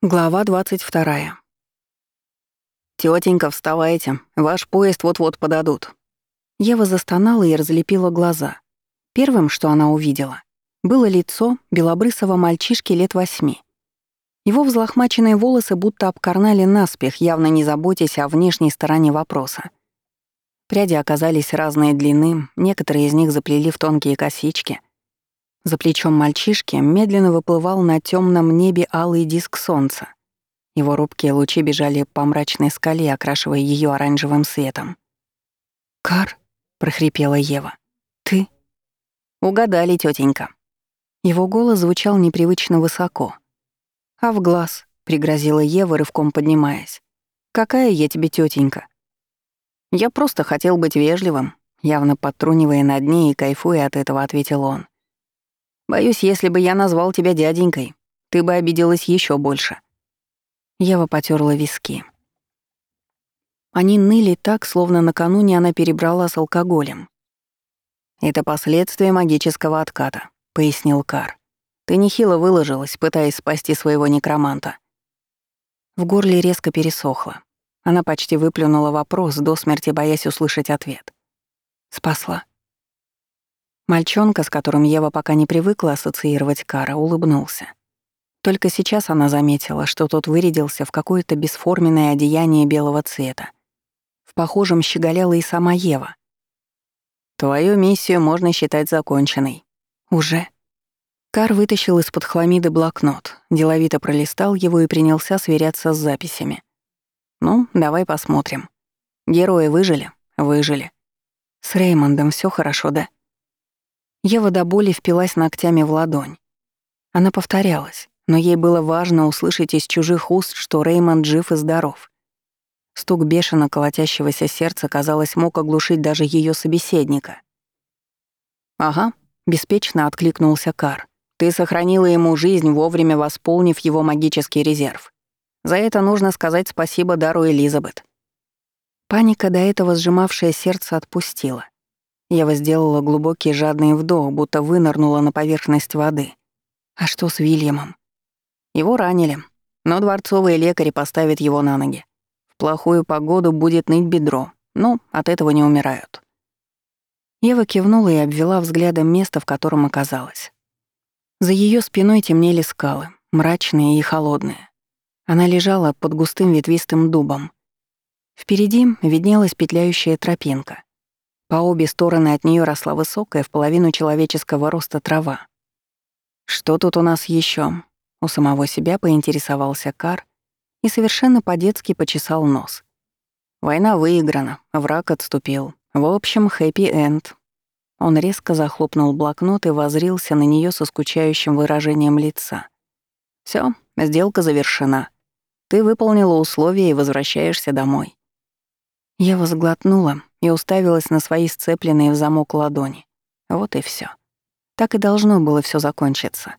Глава 22. «Тётенька, вставайте, ваш поезд вот-вот подадут». Ева застонала и разлепила глаза. Первым, что она увидела, было лицо белобрысого мальчишки лет восьми. Его взлохмаченные волосы будто обкорнали наспех, явно не заботясь о внешней стороне вопроса. Пряди оказались разной длины, некоторые из них заплели в тонкие косички — за плечом мальчишки медленно выплывал на темном небе алый диск солнца. Его рубкие лучи бежали по мрачной скале, окрашивая ее оранжевым светом. «Кар?» — прохрипела Ева. «Ты?» «Угадали, тетенька. Его голос звучал непривычно высоко. «А в глаз?» — пригрозила Ева, рывком поднимаясь. «Какая я тебе тетенька? «Я просто хотел быть вежливым», явно подтрунивая над ней и кайфуя от этого, ответил он. Боюсь, если бы я назвал тебя дяденькой, ты бы обиделась еще больше. Ева потерла виски. Они ныли так, словно накануне она перебрала с алкоголем. «Это последствия магического отката», — пояснил Кар. «Ты нехило выложилась, пытаясь спасти своего некроманта». В горле резко пересохло. Она почти выплюнула вопрос, до смерти боясь услышать ответ. «Спасла», Мальчонка, с которым Ева пока не привыкла ассоциировать Кара, улыбнулся. Только сейчас она заметила, что тот вырядился в какое-то бесформенное одеяние белого цвета. В похожем щеголяла и сама Ева. «Твою миссию можно считать законченной». «Уже?» Кар вытащил из-под хламиды блокнот, деловито пролистал его и принялся сверяться с записями. «Ну, давай посмотрим. Герои выжили? Выжили. С Реймондом все хорошо, да?» Ева до боли впилась ногтями в ладонь. Она повторялась, но ей было важно услышать из чужих уст, что Реймонд жив и здоров. Стук бешено колотящегося сердца, казалось, мог оглушить даже ее собеседника. «Ага», — беспечно откликнулся Кар. «Ты сохранила ему жизнь, вовремя восполнив его магический резерв. За это нужно сказать спасибо дару Элизабет». Паника, до этого сжимавшая сердце, отпустила. Ева сделала глубокий жадный вдох, будто вынырнула на поверхность воды. А что с Вильямом? Его ранили, но дворцовые лекари поставят его на ноги. В плохую погоду будет ныть бедро, но от этого не умирают. Ева кивнула и обвела взглядом место, в котором оказалась. За ее спиной темнели скалы, мрачные и холодные. Она лежала под густым ветвистым дубом. Впереди виднелась петляющая тропинка. По обе стороны от нее росла высокая, в половину человеческого роста трава. «Что тут у нас еще? У самого себя поинтересовался Кар и совершенно по-детски почесал нос. Война выиграна, враг отступил. В общем, хэппи-энд. Он резко захлопнул блокнот и возрился на нее со скучающим выражением лица. Все, сделка завершена. Ты выполнила условия и возвращаешься домой. Я возглотнула и уставилась на свои сцепленные в замок ладони. Вот и все. Так и должно было все закончиться.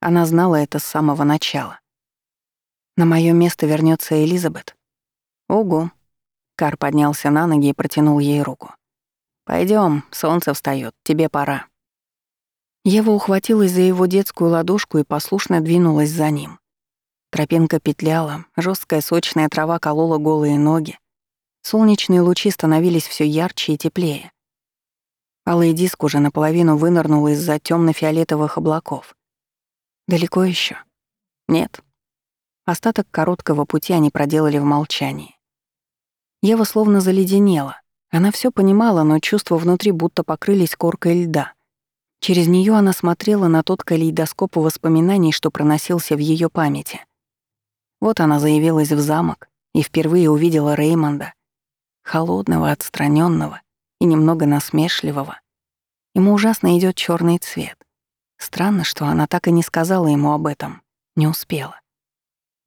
Она знала это с самого начала. На моё место вернется Элизабет. Угу. Кар поднялся на ноги и протянул ей руку. Пойдем, солнце встает, тебе пора. Ева ухватилась за его детскую ладошку и послушно двинулась за ним. Тропинка петляла, жесткая сочная трава колола голые ноги, Солнечные лучи становились все ярче и теплее. Алый диск уже наполовину вынырнул из-за темно фиолетовых облаков. Далеко еще? Нет. Остаток короткого пути они проделали в молчании. Ева словно заледенела. Она все понимала, но чувства внутри будто покрылись коркой льда. Через нее она смотрела на тот калейдоскоп воспоминаний, что проносился в ее памяти. Вот она заявилась в замок и впервые увидела Реймонда — холодного, отстраненного и немного насмешливого. Ему ужасно идет черный цвет. Странно, что она так и не сказала ему об этом, не успела.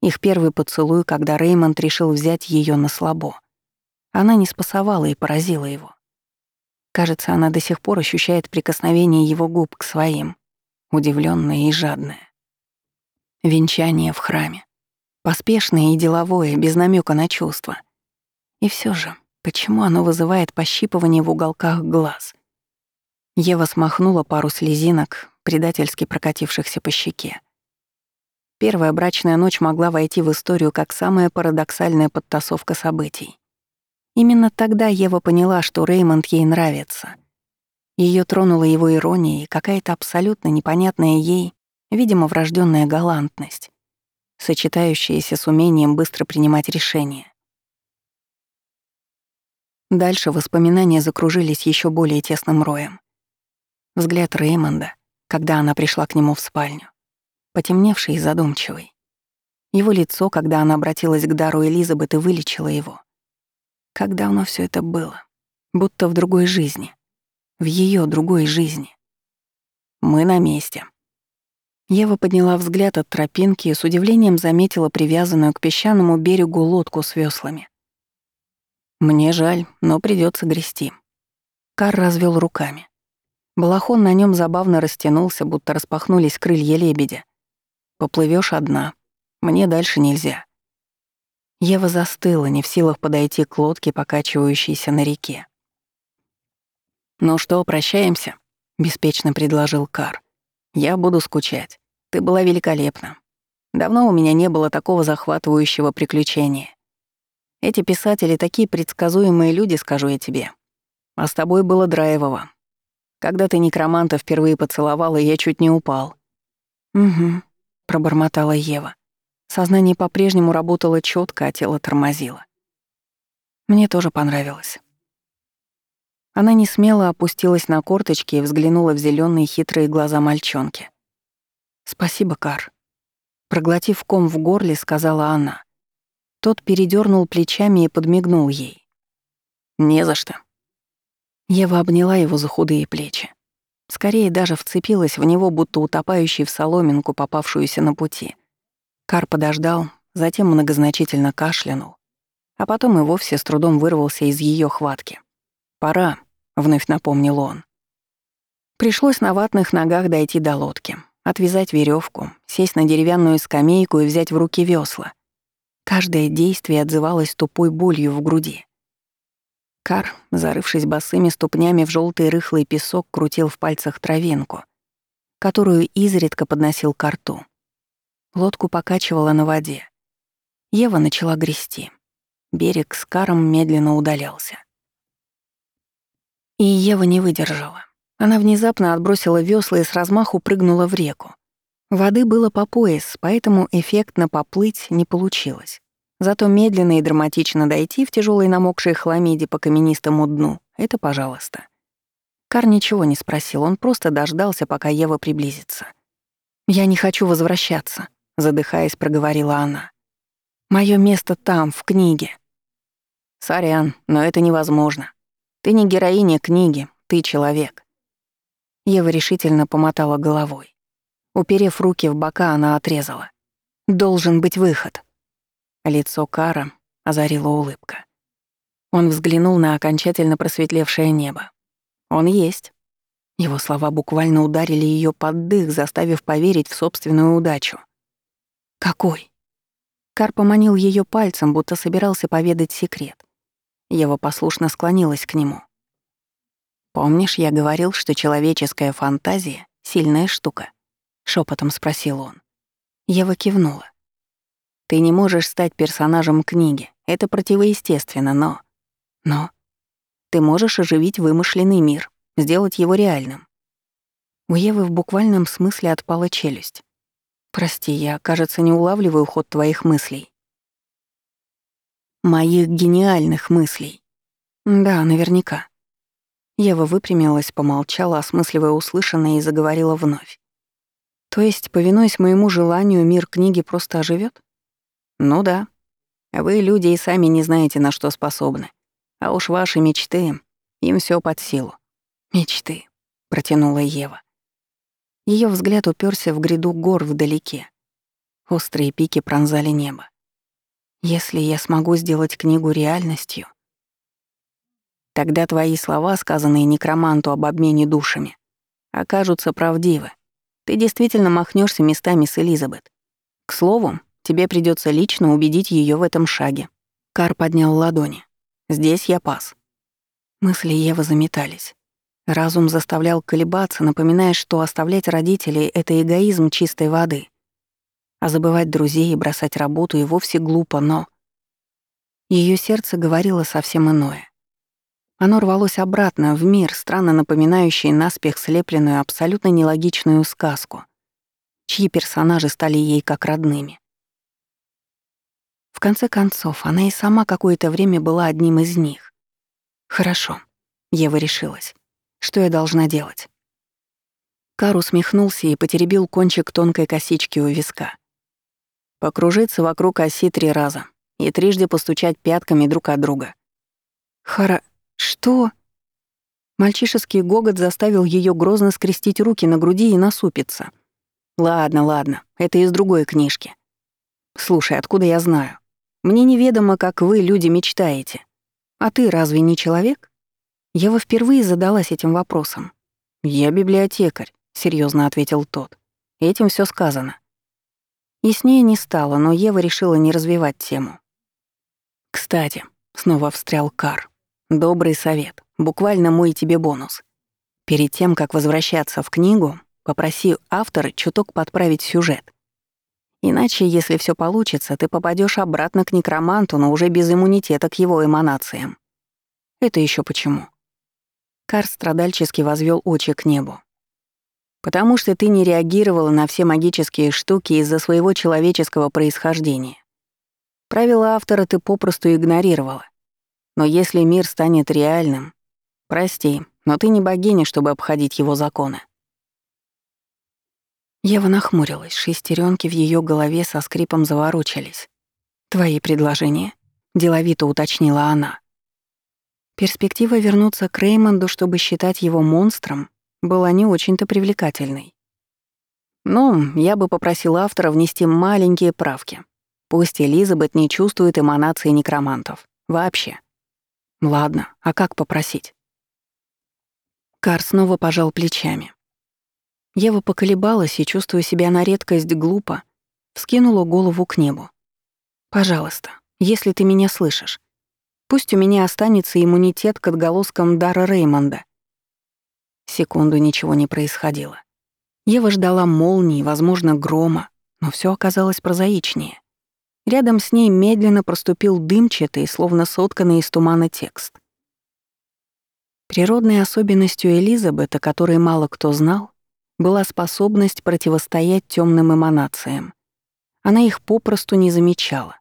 Их первый поцелуй, когда Реймонд решил взять ее на слабо. Она не спасовала и поразила его. Кажется, она до сих пор ощущает прикосновение его губ к своим, удивленная и жадная. Венчание в храме. Поспешное и деловое, без намека на чувства. И все же Почему оно вызывает пощипывание в уголках глаз? Ева смахнула пару слезинок, предательски прокатившихся по щеке. Первая брачная ночь могла войти в историю как самая парадоксальная подтасовка событий. Именно тогда Ева поняла, что Реймонд ей нравится. Ее тронула его ирония и какая-то абсолютно непонятная ей, видимо, врожденная галантность, сочетающаяся с умением быстро принимать решения. Дальше воспоминания закружились еще более тесным роем. Взгляд Реймонда, когда она пришла к нему в спальню, потемневший и задумчивый. Его лицо, когда она обратилась к дару Элизабет и вылечила его. Как давно все это было. Будто в другой жизни. В ее другой жизни. Мы на месте. Ева подняла взгляд от тропинки и с удивлением заметила привязанную к песчаному берегу лодку с веслами. «Мне жаль, но придется грести». Кар развел руками. Балахон на нем забавно растянулся, будто распахнулись крылья лебедя. Поплывешь одна. Мне дальше нельзя. Ева застыла, не в силах подойти к лодке, покачивающейся на реке. «Ну что, прощаемся?» — беспечно предложил Кар. «Я буду скучать. Ты была великолепна. Давно у меня не было такого захватывающего приключения. Эти писатели такие предсказуемые люди, скажу я тебе. А с тобой было драйвово. Когда ты некроманта впервые поцеловала, я чуть не упал». «Угу», — пробормотала Ева. Сознание по-прежнему работало четко, а тело тормозило. Мне тоже понравилось. Она не смело опустилась на корточки и взглянула в зеленые хитрые глаза мальчонки. «Спасибо, Кар». Проглотив ком в горле, сказала она. Тот передернул плечами и подмигнул ей. «Не за что». Ева обняла его за худые плечи. Скорее даже вцепилась в него, будто утопающий в соломинку, попавшуюся на пути — Кар подождал, затем многозначительно кашлянул, а потом и вовсе с трудом вырвался из ее хватки. «Пора», — вновь напомнил он. Пришлось на ватных ногах дойти до лодки, отвязать веревку, сесть на деревянную скамейку и взять в руки весла. Каждое действие отзывалось тупой болью в груди. Кар, зарывшись босыми ступнями в желтый рыхлый песок, крутил в пальцах травинку, которую изредка подносил к рту. Лодку покачивала на воде. Ева начала грести. Берег с каром медленно удалялся. И Ева не выдержала. Она внезапно отбросила весла и с размаху прыгнула в реку. Воды было по пояс, поэтому эффектно поплыть не получилось. Зато медленно и драматично дойти в тяжелой намокшей хламиде по каменистому дну — это пожалуйста. Кар ничего не спросил, он просто дождался, пока Ева приблизится. «Я не хочу возвращаться», задыхаясь, проговорила она. Моё место там, в книге. Сорян, но это невозможно. Ты не героиня книги, ты человек. Ева решительно помотала головой. Уперев руки в бока, она отрезала. Должен быть выход. Лицо Кара озарила улыбка. Он взглянул на окончательно просветлевшее небо. Он есть. Его слова буквально ударили ее под дых, заставив поверить в собственную удачу. «Какой?» Кар поманил ее пальцем, будто собирался поведать секрет. Ева послушно склонилась к нему. «Помнишь, я говорил, что человеческая фантазия — сильная штука?» — шепотом спросил он. Ева кивнула. «Ты не можешь стать персонажем книги, это противоестественно, но... Но... Ты можешь оживить вымышленный мир, сделать его реальным». У Евы в буквальном смысле отпала челюсть. Прости, я, кажется, не улавливаю ход твоих мыслей. Моих гениальных мыслей. Да, наверняка. Ева выпрямилась, помолчала, осмысливая услышанное, и заговорила вновь. То есть, повинуясь моему желанию, мир книги просто оживет? Ну да. Вы, люди, и сами не знаете, на что способны. А уж ваши мечты, им все под силу. Мечты, протянула Ева. Ее взгляд уперся в гряду гор вдалеке. Острые пики пронзали небо. Если я смогу сделать книгу реальностью, тогда твои слова, сказанные некроманту об обмене душами, окажутся правдивы. Ты действительно махнешься местами с Элизабет. К слову, тебе придется лично убедить ее в этом шаге. Кар поднял ладони. Здесь я пас. Мысли Евы заметались. Разум заставлял колебаться, напоминая, что оставлять родителей — это эгоизм чистой воды. А забывать друзей и бросать работу и вовсе глупо, но... Ее сердце говорило совсем иное. Оно рвалось обратно в мир, странно напоминающий наспех слепленную абсолютно нелогичную сказку, чьи персонажи стали ей как родными. В конце концов, она и сама какое-то время была одним из них. «Хорошо», — Ева решилась. «Что я должна делать?» Кар усмехнулся и потеребил кончик тонкой косички у виска. Покружиться вокруг оси три раза и трижды постучать пятками друг от друга. «Хара... что?» Мальчишеский гогот заставил ее грозно скрестить руки на груди и насупиться. «Ладно, ладно, это из другой книжки. Слушай, откуда я знаю? Мне неведомо, как вы, люди, мечтаете. А ты разве не человек?» Ева впервые задалась этим вопросом. «Я библиотекарь», — серьезно ответил тот. «Этим все сказано». Яснее не стало, но Ева решила не развивать тему. «Кстати», — снова встрял Кар, — «добрый совет, буквально мой тебе бонус. Перед тем, как возвращаться в книгу, попроси автора чуток подправить сюжет. Иначе, если все получится, ты попадешь обратно к некроманту, но уже без иммунитета к его эманациям. Это еще почему? Кар страдальчески возвел очи к небу. Потому что ты не реагировала на все магические штуки из-за своего человеческого происхождения. Правила автора ты попросту игнорировала. Но если мир станет реальным, прости, но ты не богиня, чтобы обходить его законы. Ева нахмурилась, шестеренки в ее голове со скрипом заворочались. «Твои предложения?» — деловито уточнила она. Перспектива вернуться к Реймонду, чтобы считать его монстром, была не очень-то привлекательной. Ну, я бы попросила автора внести маленькие правки. Пусть Элизабет не чувствует эманации некромантов. Вообще. Ладно, а как попросить? Кар снова пожал плечами. Ева поколебалась и, чувствуя себя на редкость глупо, вскинула голову к небу. «Пожалуйста, если ты меня слышишь, пусть у меня останется иммунитет к отголоскам дара Реймонда». Секунду ничего не происходило. Ева ждала молнии, возможно, грома, но все оказалось прозаичнее. Рядом с ней медленно проступил дымчатый, словно сотканный из тумана текст. Природной особенностью Элизабет, о которой мало кто знал, была способность противостоять темным эманациям. Она их попросту не замечала.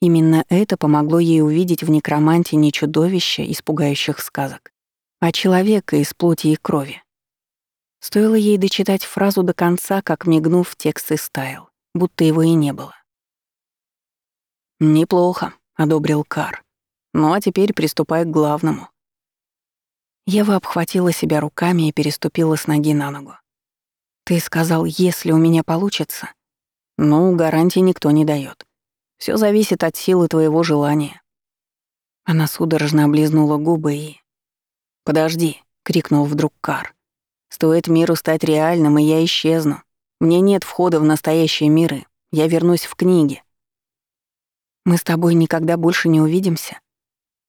Именно это помогло ей увидеть в некроманте не чудовища из пугающих сказок, а человека из плоти и крови. Стоило ей дочитать фразу до конца, как мигнув, текст и стаял, будто его и не было. «Неплохо», — одобрил Кар. «Ну а теперь приступай к главному». Ева обхватила себя руками и переступила с ноги на ногу. Ты сказал, если у меня получится. Ну, гарантии никто не дает. Все зависит от силы твоего желания. Она судорожно облизнула губы и... «Подожди», — крикнул вдруг Кар. «Стоит миру стать реальным, и я исчезну. Мне нет входа в настоящие миры. Я вернусь в книги». «Мы с тобой никогда больше не увидимся?»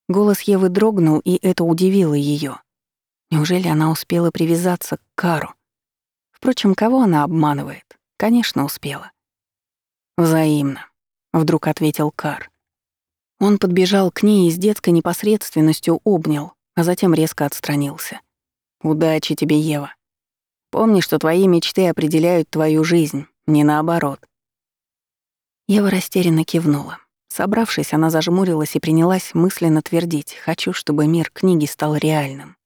Голос Евы дрогнул, и это удивило ее. Неужели она успела привязаться к Кару? Впрочем, кого она обманывает? Конечно, успела. «Взаимно», — вдруг ответил Кар. Он подбежал к ней и с детской непосредственностью обнял, а затем резко отстранился. «Удачи тебе, Ева. Помни, что твои мечты определяют твою жизнь, не наоборот». Ева растерянно кивнула. Собравшись, она зажмурилась и принялась мысленно твердить «хочу, чтобы мир книги стал реальным».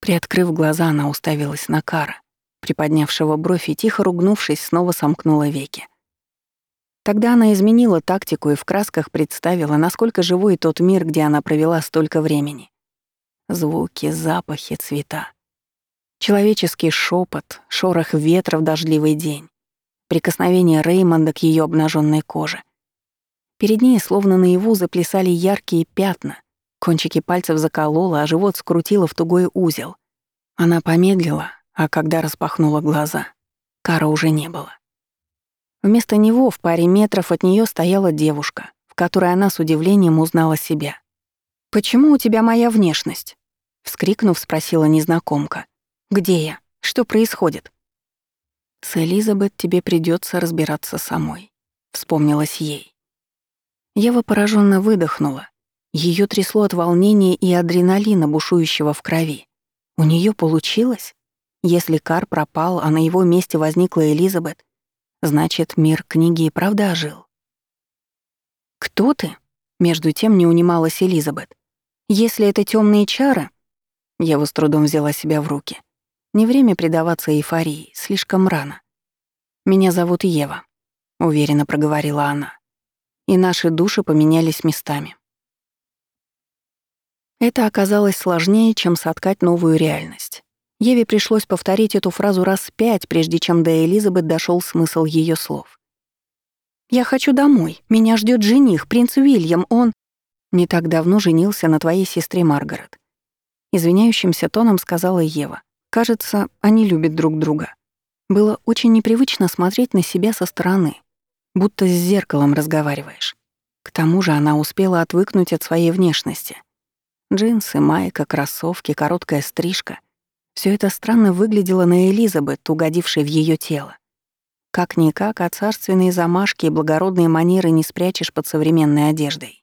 Приоткрыв глаза, она уставилась на Кара, приподнявшего бровь и, тихо ругнувшись, снова сомкнула веки. Тогда она изменила тактику и в красках представила, насколько живой тот мир, где она провела столько времени. Звуки, запахи, цвета. Человеческий шепот, шорох ветра в дождливый день, прикосновение Реймонда к ее обнаженной коже. Перед ней словно наяву заплясали яркие пятна, Кончики пальцев заколола, а живот скрутило в тугой узел. Она помедлила, а когда распахнула глаза, Кара уже не было. Вместо него в паре метров от нее стояла девушка, в которой она с удивлением узнала себя. «Почему у тебя моя внешность?» — вскрикнув, спросила незнакомка. «Где я? Что происходит?» «С Элизабет тебе придется разбираться самой», — вспомнилась ей. Ева пораженно выдохнула. Ее трясло от волнения и адреналина, бушующего в крови. У нее получилось? Если Кар пропал, а на его месте возникла Элизабет, значит, мир книги и правда ожил. «Кто ты?» — между тем не унималась Элизабет. «Если это темные чары...» Ева с трудом взяла себя в руки. Не время предаваться эйфории, слишком рано. «Меня зовут Ева», — уверенно проговорила она. И наши души поменялись местами. Это оказалось сложнее, чем соткать новую реальность. Еве пришлось повторить эту фразу раз пять, прежде чем до Элизабет дошел смысл ее слов. «Я хочу домой. Меня ждет жених, принц Уильям. Он...» «Не так давно женился на твоей сестре Маргарет». Извиняющимся тоном сказала Ева. Кажется, они любят друг друга. Было очень непривычно смотреть на себя со стороны, будто с зеркалом разговариваешь. К тому же она успела отвыкнуть от своей внешности. Джинсы, майка, кроссовки, короткая стрижка — все это странно выглядело на Элизабет, угодившей в ее тело. Как-никак, а царственные замашки и благородные манеры не спрячешь под современной одеждой.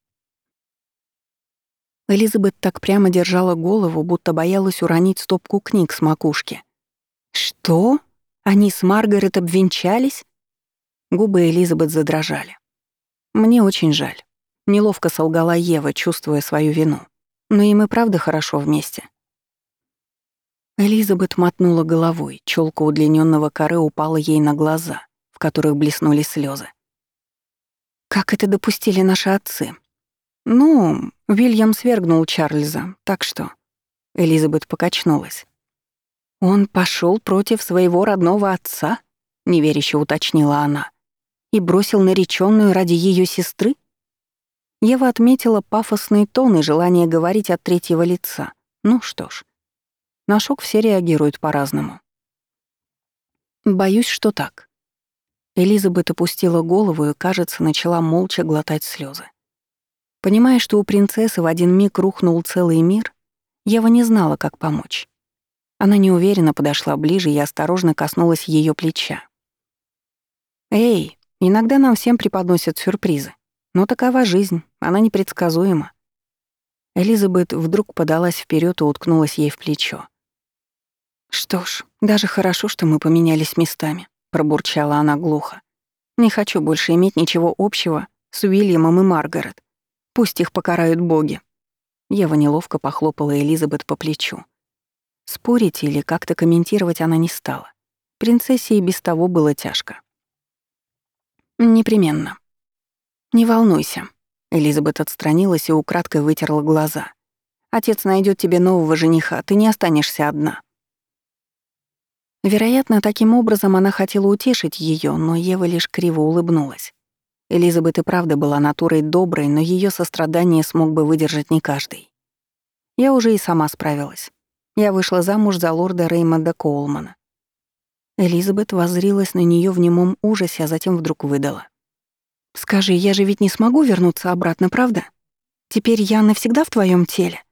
Элизабет так прямо держала голову, будто боялась уронить стопку книг с макушки. «Что? Они с Маргарет обвенчались?» Губы Элизабет задрожали. «Мне очень жаль». Неловко солгала Ева, чувствуя свою вину. «Но им и правда хорошо вместе». Элизабет мотнула головой, челка удлиненного коры упала ей на глаза, в которых блеснули слезы. «Как это допустили наши отцы?» «Ну, Вильям свергнул Чарльза, так что...» Элизабет покачнулась. «Он пошел против своего родного отца?» — неверяще уточнила она. «И бросил нареченную ради ее сестры?» Ева отметила пафосный тон и желание говорить от третьего лица. Ну что ж, на шок все реагируют по-разному. «Боюсь, что так». Элизабет опустила голову и, кажется, начала молча глотать слезы. Понимая, что у принцессы в один миг рухнул целый мир, Ева не знала, как помочь. Она неуверенно подошла ближе и осторожно коснулась ее плеча. «Эй, иногда нам всем преподносят сюрпризы. Но такова жизнь, она непредсказуема». Элизабет вдруг подалась вперед и уткнулась ей в плечо. «Что ж, даже хорошо, что мы поменялись местами», — пробурчала она глухо. «Не хочу больше иметь ничего общего с Уильямом и Маргарет. Пусть их покарают боги. Ева неловко похлопала Элизабет по плечу. Спорить или как-то комментировать она не стала. Принцессе и без того было тяжко. «Непременно». «Не волнуйся». Элизабет отстранилась и украдкой вытерла глаза. «Отец найдет тебе нового жениха, ты не останешься одна». Вероятно, таким образом она хотела утешить ее, но Ева лишь криво улыбнулась. Элизабет и правда была натурой доброй, но ее сострадание смог бы выдержать не каждый. Я уже и сама справилась. Я вышла замуж за лорда Реймонда Коулмана. Элизабет воззрилась на нее в немом ужасе, а затем вдруг выдала. «Скажи, я же ведь не смогу вернуться обратно, правда? Теперь я навсегда в твоем теле?»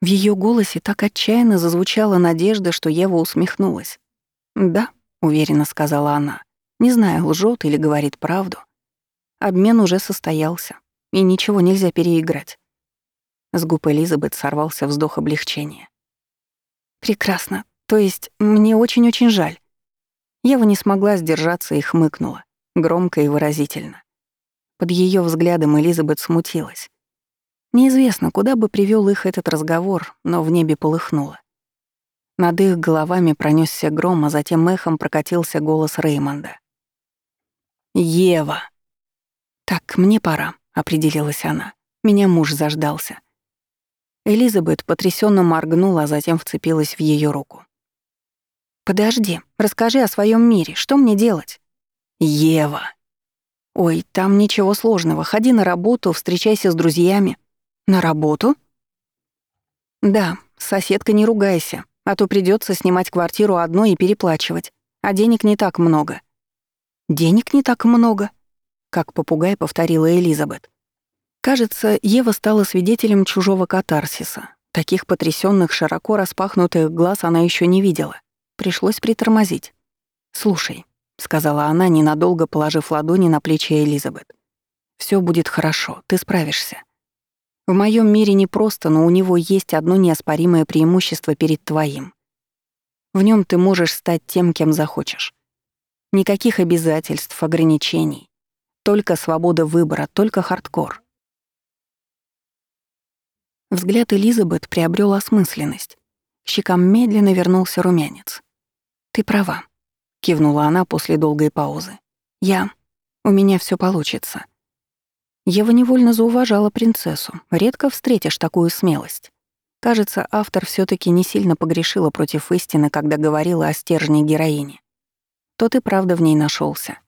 В ее голосе так отчаянно зазвучала надежда, что Ева усмехнулась. «Да», — уверенно сказала она, не знаю, лжет или говорит правду. Обмен уже состоялся, и ничего нельзя переиграть. С губ Элизабет сорвался вздох облегчения. «Прекрасно. То есть мне очень-очень жаль». Ева не смогла сдержаться и хмыкнула, громко и выразительно. Под ее взглядом Элизабет смутилась. Неизвестно, куда бы привел их этот разговор, но в небе полыхнуло. Над их головами пронесся гром, а затем эхом прокатился голос Реймонда. «Ева!» «Так, мне пора», — определилась она. Меня муж заждался. Элизабет потрясенно моргнула, а затем вцепилась в ее руку. «Подожди, расскажи о своем мире. Что мне делать?» «Ева!» «Ой, там ничего сложного. Ходи на работу, встречайся с друзьями». «На работу?» «Да, соседка, не ругайся, а то придется снимать квартиру одной и переплачивать, а денег не так много». «Денег не так много?» как попугай повторила Элизабет. Кажется, Ева стала свидетелем чужого катарсиса. Таких потрясенных, широко распахнутых глаз она еще не видела. Пришлось притормозить. «Слушай», — сказала она, ненадолго положив ладони на плечи Элизабет. Все будет хорошо, ты справишься. В моем мире не просто, но у него есть одно неоспоримое преимущество перед твоим. В нем ты можешь стать тем, кем захочешь. Никаких обязательств, ограничений. Только свобода выбора, только хардкор. Взгляд Элизабет приобрел осмысленность. Щекам медленно вернулся румянец. «Ты права», — кивнула она после долгой паузы. «Я... У меня все получится. Ева невольно зауважала принцессу. Редко встретишь такую смелость. Кажется, автор все таки не сильно погрешила против истины, когда говорила о стержне героини. Тот и правда в ней нашелся.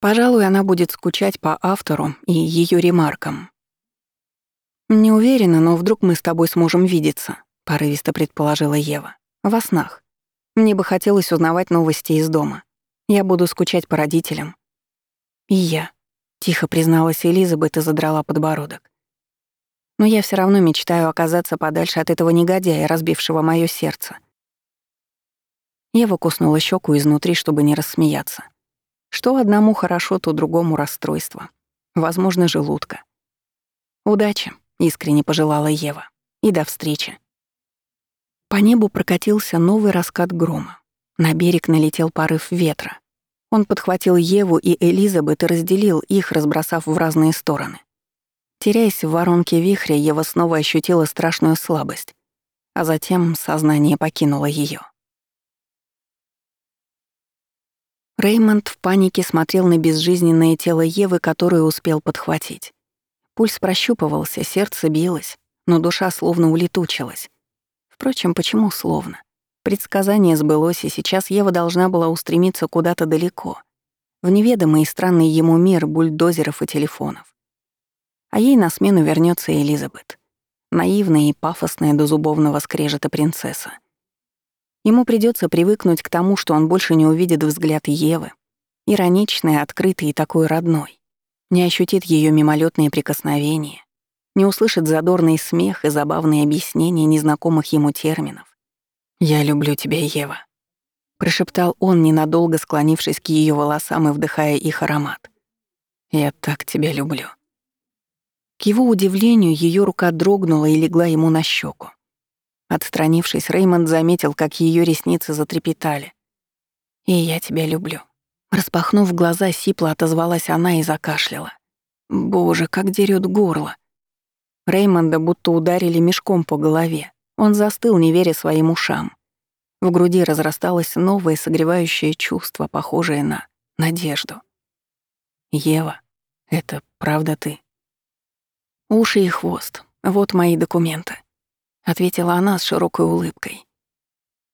Пожалуй, она будет скучать по автору и ее ремаркам. «Не уверена, но вдруг мы с тобой сможем видеться», — порывисто предположила Ева. «Во снах. Мне бы хотелось узнавать новости из дома. Я буду скучать по родителям». «И я», Тихо призналась Элизабет и задрала подбородок. Но я все равно мечтаю оказаться подальше от этого негодяя, разбившего моё сердце. Я выкуснула щеку изнутри, чтобы не рассмеяться. Что одному хорошо, то другому расстройство. Возможно, желудка. «Удачи», — искренне пожелала Ева. «И до встречи». По небу прокатился новый раскат грома. На берег налетел порыв ветра. Он подхватил Еву и Элизабет и разделил их, разбросав в разные стороны. Теряясь в воронке вихря, Ева снова ощутила страшную слабость, а затем сознание покинуло ее. Реймонд в панике смотрел на безжизненное тело Евы, которое успел подхватить. Пульс прощупывался, сердце билось, но душа словно улетучилась. Впрочем, почему словно? Предсказание сбылось, и сейчас Ева должна была устремиться куда-то далеко, в неведомый и странный ему мир бульдозеров и телефонов. А ей на смену вернется Элизабет, наивная и пафосная до зубовного скрежета принцесса. Ему придется привыкнуть к тому, что он больше не увидит взгляд Евы, ироничный, открытый и такой родной, не ощутит ее мимолетные прикосновения, не услышит задорный смех и забавные объяснения незнакомых ему терминов, «Я люблю тебя, Ева», — прошептал он, ненадолго склонившись к ее волосам и вдыхая их аромат. «Я так тебя люблю». К его удивлению, ее рука дрогнула и легла ему на щеку. Отстранившись, Реймонд заметил, как ее ресницы затрепетали. «И я тебя люблю». Распахнув глаза, сипло отозвалась она и закашляла. «Боже, как дерет горло!» Реймонда будто ударили мешком по голове. Он застыл, не веря своим ушам. В груди разрасталось новое согревающее чувство, похожее на надежду. «Ева, это правда ты?» «Уши и хвост. Вот мои документы», — ответила она с широкой улыбкой.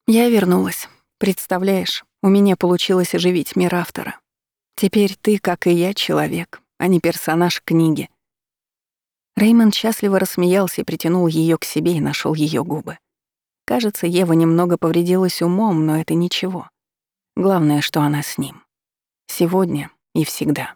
«Я вернулась. Представляешь, у меня получилось оживить мир автора. Теперь ты, как и я, человек, а не персонаж книги. Реймонд счастливо рассмеялся и притянул ее к себе и нашел ее губы. Кажется, Ева немного повредилась умом, но это ничего. Главное, что она с ним. Сегодня и всегда.